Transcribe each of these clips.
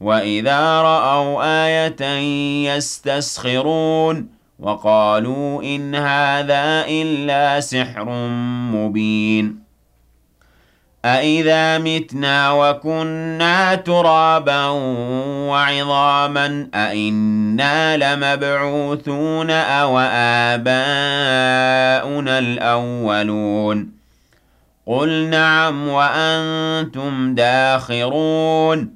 وَإِذَا رَأَوْا آيَةً يَسْتَسْخِرُونَ وَقَالُوا إِنْ هَٰذَا إِلَّا سِحْرٌ مُّبِينٌ أَإِذَا مِتْنَا وَكُنَّا تُرَابًا وَعِظَامًا أَإِنَّا لَمَبْعُوثُونَ أَوَآبَاؤُنَا الْأَوَّلُونَ قُلْ نَعَمْ وَأَنتُمْ دَاخِرُونَ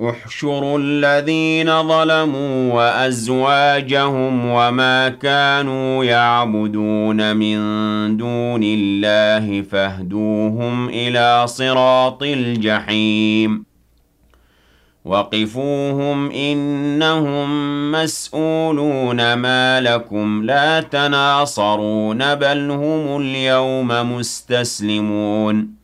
احْشُرُوا الَّذِينَ ظَلَمُوا وَأَزْوَاجَهُمْ وَمَا كَانُوا يَعْبُدُونَ مِن دُونِ اللَّهِ فَاهْدُوهُمْ إِلَىٰ صِرَاطِ الْجَحِيمِ. وَقِفُوهُمْ ۖ إِنَّهُم مَّسْئُولُونَ مَا لَكُمْ لَا تَنَاصَرُونَ بَلْ هُمُ الْيَوْمَ مُسْتَسْلِمُونَ.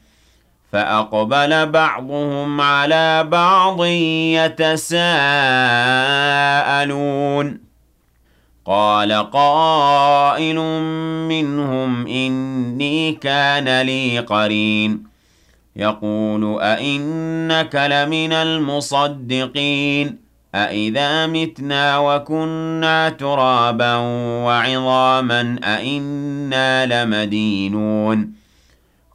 فأقبل بعضهم على بعض يتساءلون. قال قائل منهم إني كان لي قرين. يقول أئنك لمن المصدقين. أَإِذَا مِتْنَا وَكُنَّا تُرَابًا وَعِظَامًا أَإِنَّا لَمَدِينُونَ.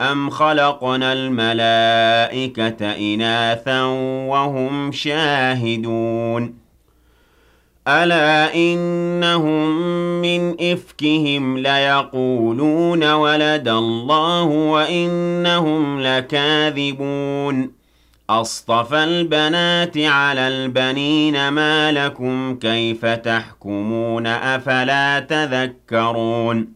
أم خلقنا الملائكة إناثا وهم شاهدون ألا إنهم من إفكهم ليقولون ولد الله وإنهم لكاذبون أصطفى البنات على البنين ما لكم كيف تحكمون أفلا تذكرون